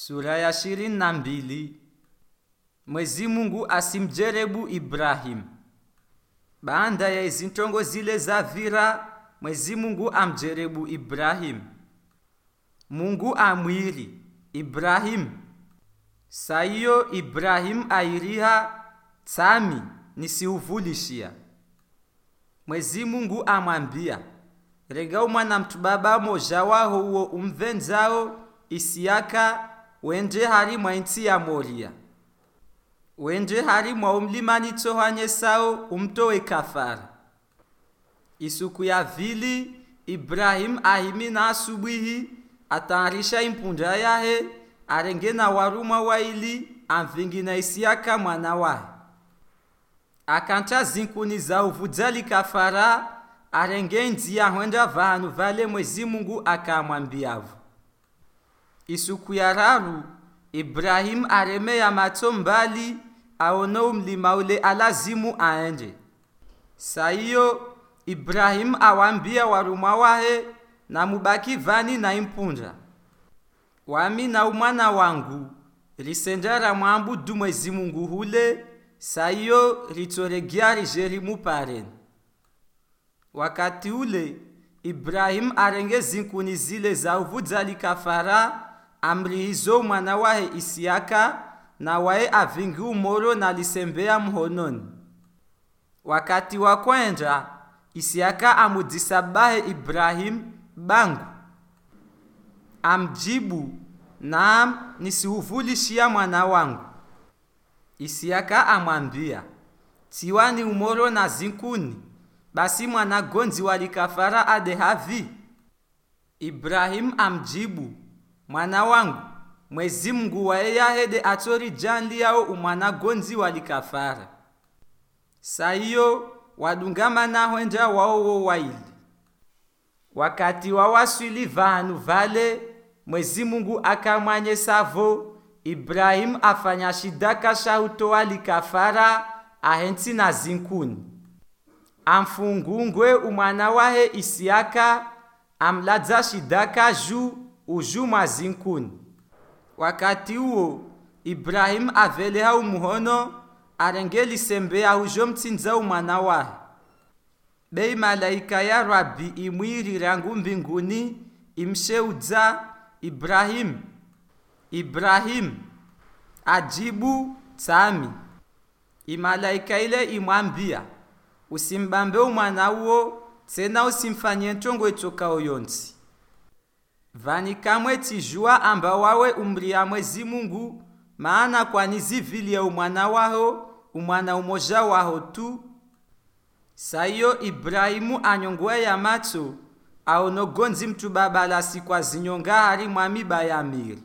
Sura ya ishirini na mbili. Mwezi Mungu asimjerebu Ibrahimu. Baada ya izintongo zile za vira, Mwezi Mungu amjerebu Ibrahimu. Mungu amwiri Ibrahimu. Saiyo Ibrahimu airiha tsami nisiuvulishia. Mwezi Mungu amwambia rega umwana mtu baba moja waho uwo umvenzao Isiaka wende hari mwa nchi ya Moria. Wenje hari mwa umlimani sao umtowe kafara. Isuku ya vili Ibrahim ahimi na asubuhi ataharisha impunda yahe arenge na waruma waili amvingi na Isiaka mwana wae akanta zinkuni za uvudzali kafara arenge nzia hwenda vanu vale Mwezi Mungu akamwambiavu isuku ya raru Ibrahim areme ya macho mbali aono mlima ule alazimu aende. Saiyo Ibrahim awambia warumwa wahe na mubaki vani na impunda wami na umwana wangu risendara mwambudu Mwezi Mungu hule saiyo ritoregia rijeri pareni wakati ule Ibrahim arenge zinkuni zile za uvudzali kafara amri hizo mwana wahe Isiaka na wae avingi umoro na lisembea mhononi. Wakati wa kwenda Isiaka amudisabahe Ibrahim bangu amjibu naam, nisiuvulishia mwana wangu. Isiaka amwambia tiwani umoro na zinkuni, basi mwana gonzi walikafara ade havi. Ibrahim amjibu mwana wangu Mwezi Mungu wa yahede atori jandi yao umwana gonzi walikafara saiyo wadungama nahwenja waowo waili. Wakati wawaswili vanu vale Mwezi Mungu akamwanye savo Ibrahim afanya shidaka shautoa likafara ahenti na zinkuni. Amfungungwe umwana wahe Isiaka amladza shidaka juu uju zinkuni. wakati huo Ibrahim aveleha umuhono arengelisembea ujo mtsinza umwana wahe bei malaika ya rabbi imwiri rangu mbinguni imsheudza Ibrahim. Ibrahim ajibu tsami imalaika ile imwambia usimbambe umwana uwo tena usimfanye ntongo itoka yonsi vani kamwe tijua amba wawe umri ya Mwezi Mungu maana kwani zivilie umwana waho umwana umoja waho tu? Saiyo Ibrahimu anyongwe ya macho aonogonzi mtu babalasi kwa zinyonga hari mwamiba ya miri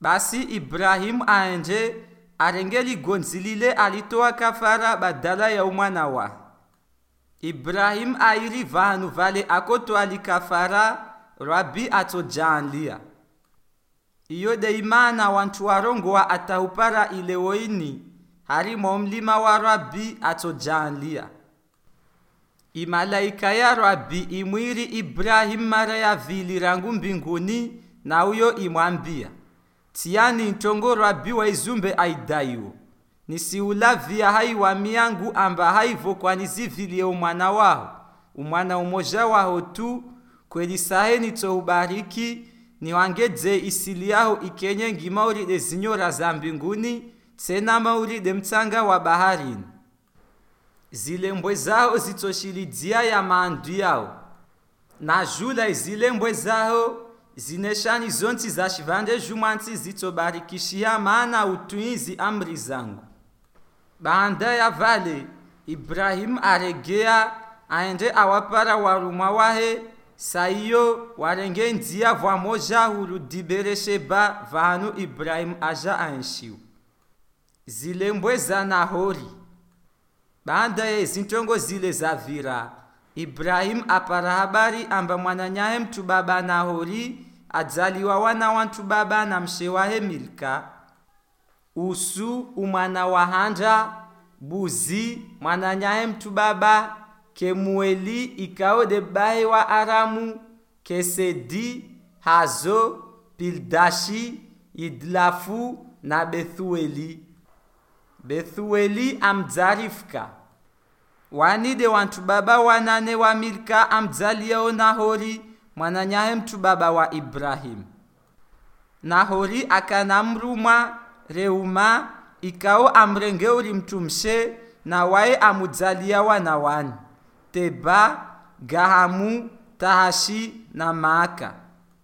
basi Ibrahimu aenje arengeli gonzi lile alitoa kafara badala ya umwana wa. Ibrahimu airi vanu vale akotoa likafara Rabi atojaanlia iyo deimana wantu warongowa atahupara ilewoini harimo mlima wa Rabi atojaanlia imalaika ya Rabi imwiri Ibrahim mara ya vili rangu mbinguni na uyo imwambia tiani ntongo Rabi wa izumbe aidaiwo nisiulavia hai wa miyangu amba haivo kwani umwana waho umwana umoja waho tu kweli sahe nitoubariki niwangedze isili yaho ikenye ngimauride zinyora za mbinguni tena mauride mtsanga wa baharini. Zilembwe zao zitsoshilidzia ya maandu yao na jula zilembwe zao zineshani zonti za shivande jumwanti zitobarikishia maana utuizi amri zangu. Banda ya vale ibrahimu aregea aende awapara warumwa wahe saiyo warenge nzia vwa moja huru diberesheba vanu ibrahimu aja anshiwa zilembwe za Nahori. Baada ya zintongo zile za vira. Ibrahimu apara habari amba mwananyahe mtu baba Nahori adzaliwa wana wantu baba na mshewahe Milka. Usu umwana wa hanja buzi mwananyahe mtu baba kemueli ikaode bahe wa aramu kesedi hazo pildashi idlafu na bethueli. Bethueli amdzarifka. Wanide wantu baba wanane wa milka amdzaliao nahori mwananyahe mtu baba wa ibrahimu nahori akana mrumwa reuma ikao amrenge uri mtumshe na waye amudzalia wana wani Teba, garamu Tahashi, Namaka.